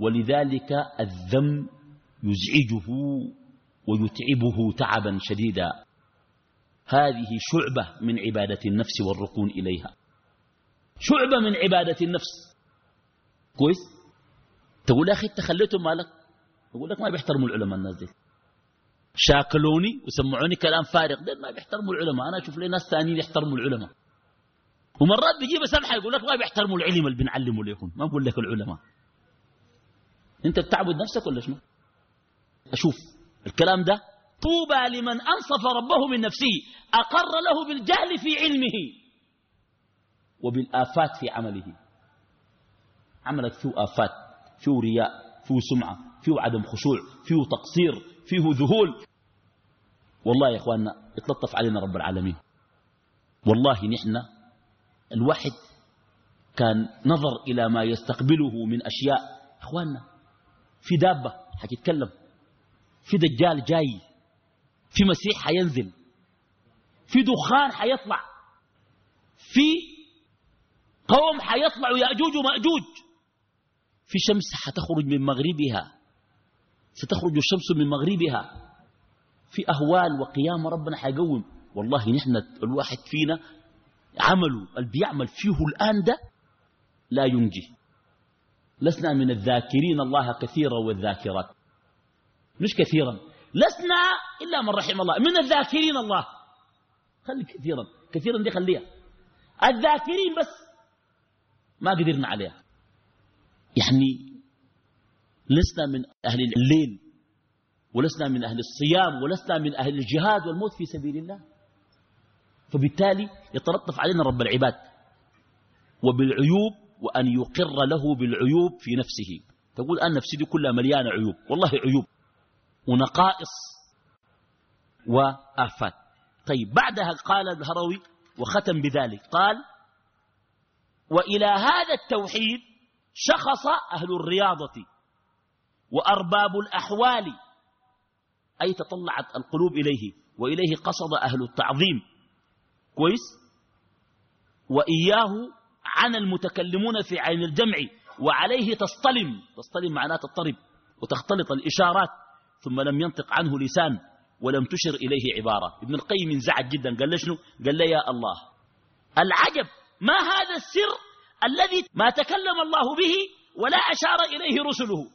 ولذلك الذم يزعجه ويتعبه تعبا شديدا. هذه شعبة من عبادة النفس والركون إليها. شعبة من عبادة النفس. كويس؟ تقول يا أخي تخليتم مالك؟ يقول لك ما بيحترموا العلماء الناس دي. شاكلوني وسمعوني كلام فارغ. ده ما بيحترموا العلماء. أنا أشوف لي ناس ثانيين يحترموا العلماء. ومرات بيجيب سمحة يقول لك ما بيحترموا العلم اللي بنعلمه لكم ما بقول لك العلماء. أنت بتعبد نفسك ولا شنو؟ أشوف. الكلام ده طوبى لمن أنصف ربه من نفسه أقر له بالجهل في علمه وبالآفات في عمله. عملك فيه آفات فيه رياء فيه سمعة فيه عدم خشوع فيه تقصير فيه ذهول. والله يا إخواننا اتلطف علينا رب العالمين. والله نحن الواحد كان نظر إلى ما يستقبله من أشياء. إخواننا في دابة حتتكلم. في دجال جاي في مسيح حينزل في دخان حيطلع في قوم حيطلعوا يأجوج ومأجوج. في شمس حتخرج من مغربها ستخرج الشمس من مغربها. في أهوال وقيام ربنا حيقوم. والله نحن الواحد فينا عمله اللي بيعمل فيه الآن ده لا ينجي. لسنا من الذاكرين الله كثيرا والذاكرات. مش كثيرا. لسنا إلا من رحم الله. من الذاكرين الله. خلي كثيرا. كثيرا دي خليها. الذاكرين بس ما قدرنا عليها. يعني لسنا من أهل الليل ولسنا من أهل الصيام ولسنا من أهل الجهاد والموت في سبيل الله. فبالتالي يتلطف علينا رب العباد. وبالعيوب وأن يقر له بالعيوب في نفسه. تقول أن نفسي كلها مليانة عيوب. والله عيوب. ونقائص وآفات. طيب بعدها قال الهروي وختم بذلك قال وإلى هذا التوحيد شخص أهل الرياضة وأرباب الأحوال أي تطلعت القلوب إليه وإليه قصد أهل التعظيم. كويس؟ وإياه عن المتكلمون في عين الجمع وعليه تصطلم تصطلم معناه تضطرب وتختلط الإشارات. ثم لم ينطق عنه لسان ولم تشر إليه عبارة. ابن القيم انزعج جدا قال له شنو؟ قال له يا الله العجب ما هذا السر الذي ما تكلم الله به ولا أشار إليه رسله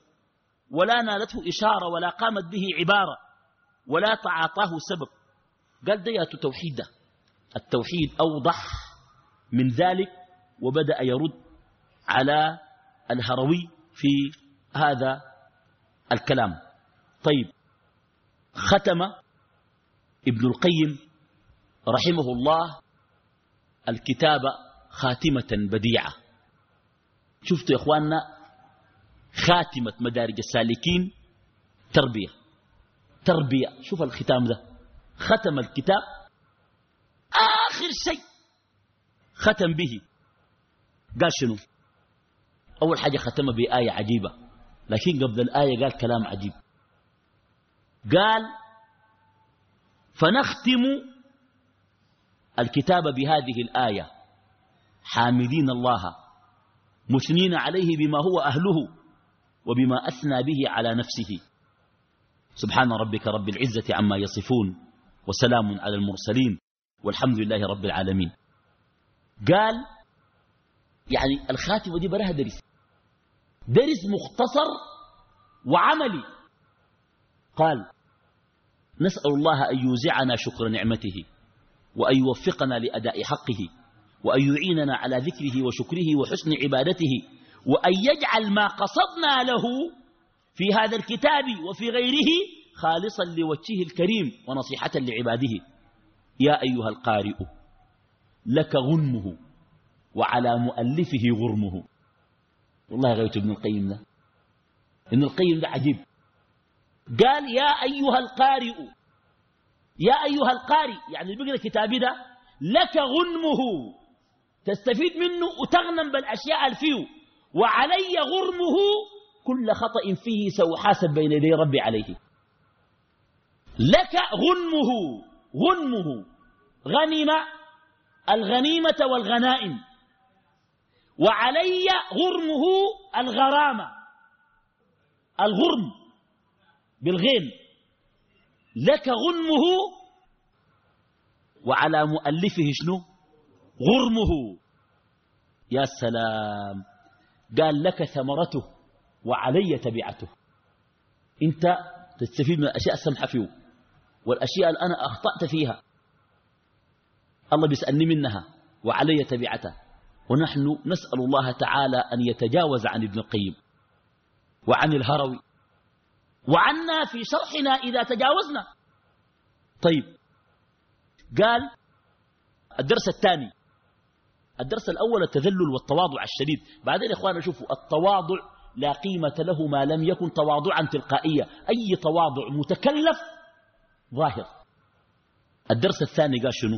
ولا نالته إشارة ولا قامت به عبارة ولا تعاطاه سبب. قال ديات توحيد التوحيد أوضح من ذلك وبدأ يرد على الهروي في هذا الكلام. طيب ختم ابن القيم رحمه الله الكتاب خاتمة بديعة. شفتوا يا إخواننا خاتمة مدارج السالكين تربية. تربية شوف الختام ده. ختم الكتاب آخر شيء ختم به. قال شنو؟ أول حاجة ختم بآية عجيبة لكن قبل الآية قال كلام عجيب. قال فنختم الكتاب بهذه الآية. حامدين الله. مثنين عليه بما هو أهله وبما أثنى به على نفسه. سبحان ربك رب العزة عما يصفون وسلام على المرسلين والحمد لله رب العالمين. قال يعني الخاتمة دي براها درس. درس مختصر وعملي. قال نسأل الله أن يوزعنا شكر نعمته وأن يوفقنا لأداء حقه وأن يعيننا على ذكره وشكره وحسن عبادته وأن يجعل ما قصدنا له في هذا الكتاب وفي غيره خالصا لوجهه الكريم ونصيحة لعباده. يا أيها القارئ لك غنمه وعلى مؤلفه غرمه. والله غيرت ابن القيم ده. ابن القيم ده عجيب. قال يا أيها القارئ يا أيها القارئ يعني اللي بيقرأ كتابي ده لك غنمه. تستفيد منه وتغنم بالأشياء الفيه وعلي غرمه كل خطأ فيه سأحاسب بين يدي ربي عليه. لك غنمه غنمه. غنم الغنيمة والغنائم. وعلي غرمه الغرامة. الغرم. بالغين لك غنمه وعلى مؤلفه شنو؟ غرمه. يا سلام قال لك ثمرته وعلي تبعته. انت تستفيد من الأشياء السمحه فيه والأشياء اللي أنا أخطأت فيها. الله بيسألني منها وعلي تبعته. ونحن نسأل الله تعالى أن يتجاوز عن ابن القيم وعن الهروي. وعنا في شرحنا إذا تجاوزنا. طيب. قال الدرس الثاني. الدرس الأول التذلل والتواضع الشديد. بعدين يا إخوانا شوفوا التواضع لا قيمة له ما لم يكن تواضعا تلقائيا. أي تواضع متكلف؟ ظاهر. الدرس الثاني قال شنو؟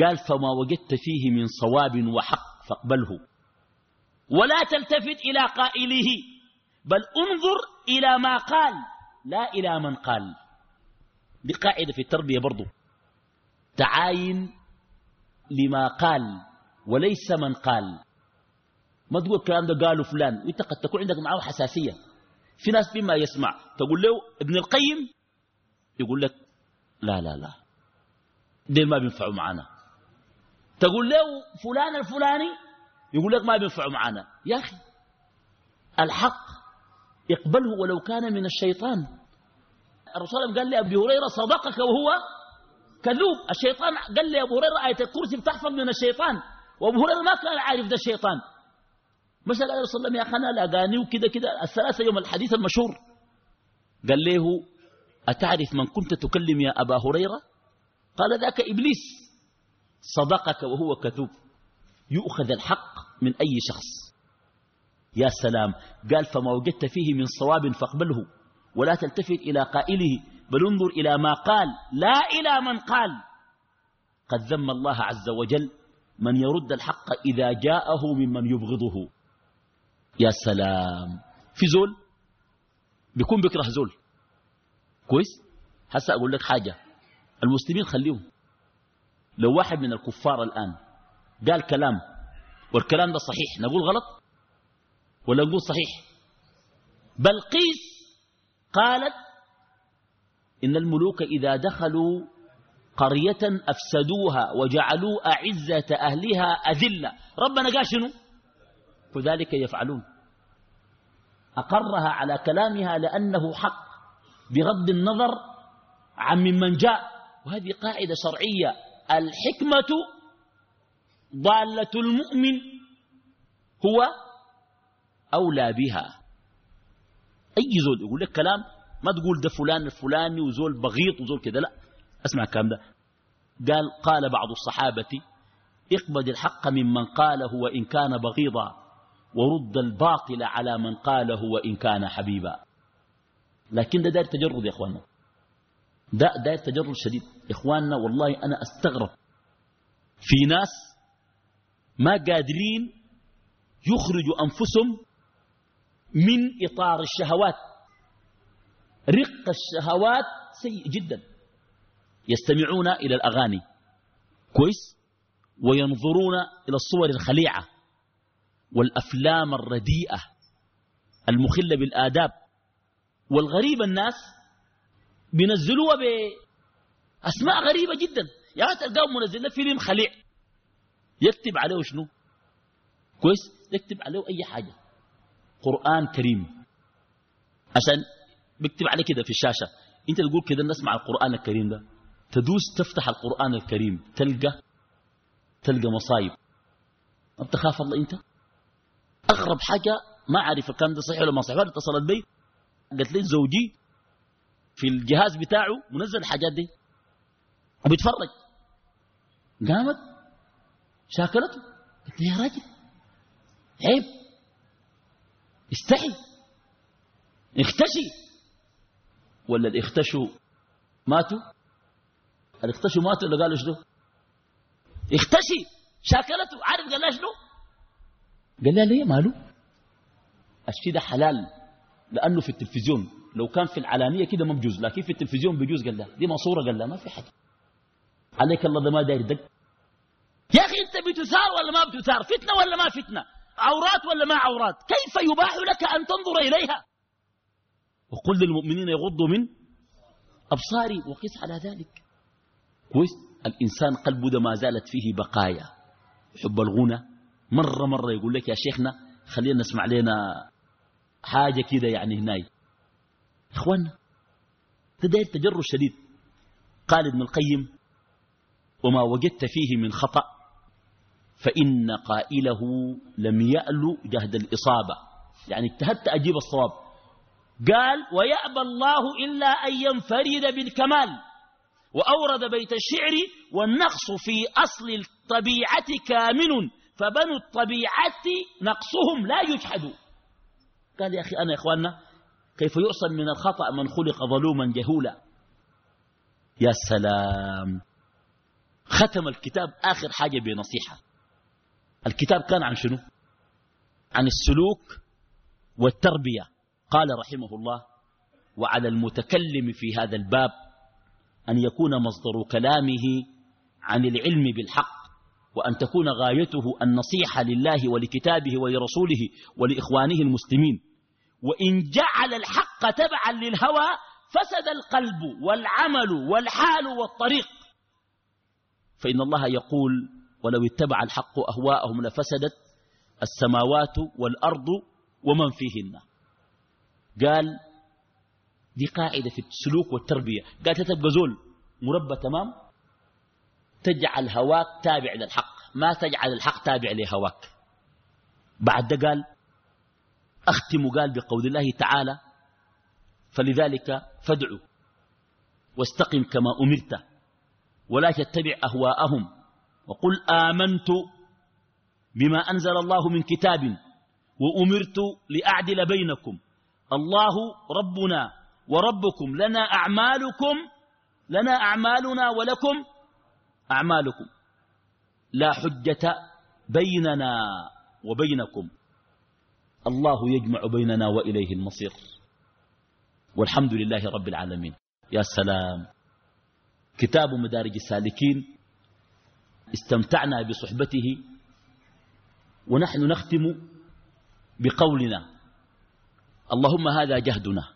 قال فما وجدت فيه من صواب وحق فاقبله. ولا تلتفت إلى قائله. بل انظر إلى ما قال لا إلى من قال. دي قاعدة في التربية برضو. تعاين لما قال وليس من قال. ما تقول الكلام ده قاله فلان. وانت قد تكون عندك معه حساسية. في ناس بما يسمع تقول له ابن القيم يقول لك لا لا لا. دين ما بينفعوا معنا. تقول له فلان الفلاني يقول لك ما بينفع معنا. يا أخي الحق اقبله ولو كان من الشيطان. الرسول قال لأبي هريرة صدقك وهو كذوب. الشيطان قال لي أبو هريرة آية الكرسي بتحفظ من الشيطان. وأبو هريرة ما كان عارف ده الشيطان. مشى قال صلى الله عليه وسلم يا خنا لاقاني وكده كده الثلاثة يوم الحديث المشهور. قال له أتعرف من كنت تكلم يا أبا هريرة؟ قال ذاك إبليس. صدقك وهو كذوب. يؤخذ الحق من أي شخص. يا سلام قال فما وجدت فيه من صواب فاقبله ولا تلتفت إلى قائله بل انظر إلى ما قال لا إلى من قال. قد ذم الله عز وجل من يرد الحق إذا جاءه ممن يبغضه. يا سلام في زول؟ بيكون بيكره زول. كويس؟ هسا أقول لك حاجة. المسلمين خليهم. لو واحد من الكفار الآن قال كلام والكلام ده صحيح نقول غلط؟ ولا نقول صحيح. بلقيس قالت إن الملوك إذا دخلوا قرية أفسدوها وجعلوا أعزة أهلها أذلة. ربنا قال شنو؟ كذلك يفعلون. أقرها على كلامها لأنه حق بغض النظر عن ممن جاء. وهذه قاعدة شرعية. الحكمة ضالة المؤمن هو أولى بها. أي زول يقول لك كلام ما تقول ده فلان الفلاني وزول بغيط وزول كده لا. اسمع الكلام ده. قال قال بعض الصحابة اقبض الحق ممن قاله وإن كان بغيضا ورد الباطل على من قاله وإن كان حبيبا. لكن ده داير تجرد يا إخواننا. ده داير تجرد شديد. إخواننا والله أنا أستغرب. في ناس ما قادرين يخرجوا أنفسهم من إطار الشهوات. رق الشهوات سيء جدا. يستمعون إلى الأغاني. كويس. وينظرون إلى الصور الخليعة والأفلام الرديئة المخلة بالآداب. والغريب الناس بينزلوها بأسماء غريبة جدا. يا يعني تلقاهم منزل فيلم خليع. يكتب عليه شنو؟ كويس. يكتب عليه أي حاجة. قرآن كريم. عشان بيكتب عليه كده في الشاشة. انت تقول كده نسمع القرآن الكريم ده. تدوس تفتح القرآن الكريم. تلقى تلقى مصايب. ما بتخاف الله انت؟ أغرب حاجة ما أعرف الكلام ده صحيح ولا ما صحيح. اتصلت بي قالت لي زوجي في الجهاز بتاعه منزل الحاجات دي. وبيتفرج قامت شاكلته. قلت يا راجل عيب. استحي. اختشي. ولا اللي اختشوا ماتوا؟ اللي اختشوا ماتوا ولا قالوا شنو؟ اختشي. شاكلته. عارف قال لها شنو؟ قال لها ليه ماله الشيء ده حلال لأنه في التلفزيون. لو كان في العلانية كده ما بجوز لكن في التلفزيون بيجوز قال لها. دي مصوره قال لها ما في حاجة عليك الله ده ما داير دق يا أخي أنت بتثار ولا ما بتثار؟ فتنة ولا ما فتنة؟ عورات ولا ما عورات؟ كيف يباح لك أن تنظر إليها؟ وقل للمؤمنين يغضوا من أبصاري وقس على ذلك. كويس؟ الإنسان قلبه ده ما زالت فيه بقايا. حب الغنى مرة مرة يقول لك يا شيخنا خلينا نسمع لنا حاجة كده يعني هناي. إخوانا تدير تجرد شديد. قال ابن القيم وما وجدت فيه من خطأ فإن قائله لم يأل جهد الإصابة. يعني اجتهدت أجيب الصواب. قال ويأبى الله إلا أن ينفرد بالكمال وأورد بيت الشعر والنقص في أصل الطبيعة كامن فبنو الطبيعة نقصهم لا يجحد. قال يا أخي أنا يا إخواننا كيف يؤصل من الخطأ من خلق ظلوما جهولا؟ يا سلام. ختم الكتاب آخر حاجة بنصيحة. الكتاب كان عن شنو؟ عن السلوك والتربية. قال رحمه الله وعلى المتكلم في هذا الباب أن يكون مصدر كلامه عن العلم بالحق وأن تكون غايته النصيحة لله ولكتابه ولرسوله ولإخوانه المسلمين. وإن جعل الحق تبعا للهوى فسد القلب والعمل والحال والطريق. فإن الله يقول ولو اتبع الحق أهواءهم لفسدت السماوات والأرض ومن فيهن. قال دي قاعدة في السلوك والتربية. قال تتبقى زول مربى تمام تجعل هواك تابع للحق. ما تجعل الحق تابع لهواك. بعد قال أختم قال بقول الله تعالى فلذلك فادعوا واستقم كما أمرت ولا تتبع أهواءهم. وقل آمنت بما أنزل الله من كتاب وأمرت لأعدل بينكم. الله ربنا وربكم. لنا أعمالكم لنا أعمالنا ولكم أعمالكم. لا حجة بيننا وبينكم. الله يجمع بيننا وإليه المصير. والحمد لله رب العالمين. يا سلام. كتاب مدارج السالكين استمتعنا بصحبته ونحن نختم بقولنا اللهم هذا جهدنا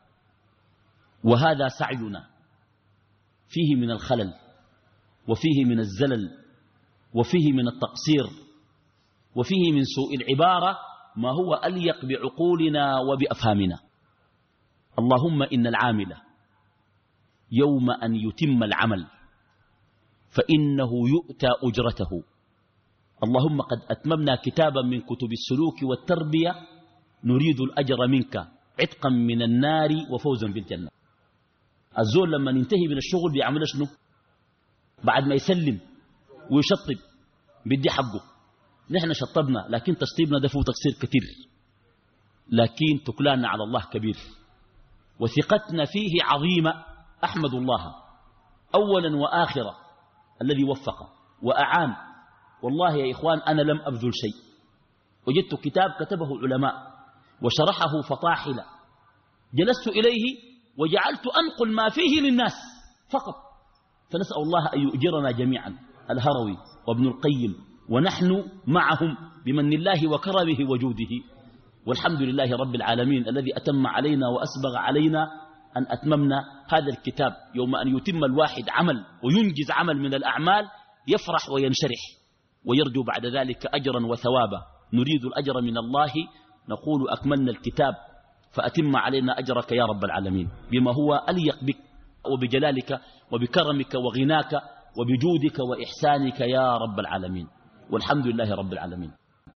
وهذا سعينا فيه من الخلل وفيه من الزلل وفيه من التقصير وفيه من سوء العبارة ما هو أليق بعقولنا وبأفهامنا. اللهم إن العامل يوم أن يتم العمل. فإنه يؤتى أجرته. اللهم قد أتممنا كتابا من كتب السلوك والتربية نريد الأجر منك عتقا من النار وفوزا بالجنة. الزول لما ينتهي من الشغل بيعمل شنو؟ بعد ما يسلم ويشطب بدي حقه. نحن شطبنا لكن تشطيبنا فيه تقصير كثير. لكن تكلاننا على الله كبير. وثقتنا فيه عظيمة. أحمد الله. أولا وآخرا. الذي وفق وأعان. والله يا إخوان أنا لم أبذل شيء. وجدت كتاب كتبه العلماء وشرحه فطاحلا جلست إليه وجعلت أنقل ما فيه للناس فقط. فنسأل الله أن يؤجرنا جميعا الهروي وابن القيم ونحن معهم بمن الله وكرمه وجوده. والحمد لله رب العالمين الذي أتم علينا وأسبغ علينا أن أتممنا هذا الكتاب يوم أن يتم الواحد عمل وينجز عمل من الأعمال يفرح وينشرح ويرجو بعد ذلك أجرا وثوابا. نريد الأجر من الله. نقول أكملنا الكتاب فأتم علينا أجرك يا رب العالمين بما هو أليق بك وبجلالك وبكرمك وغناك وبجودك وإحسانك يا رب العالمين. والحمد لله رب العالمين.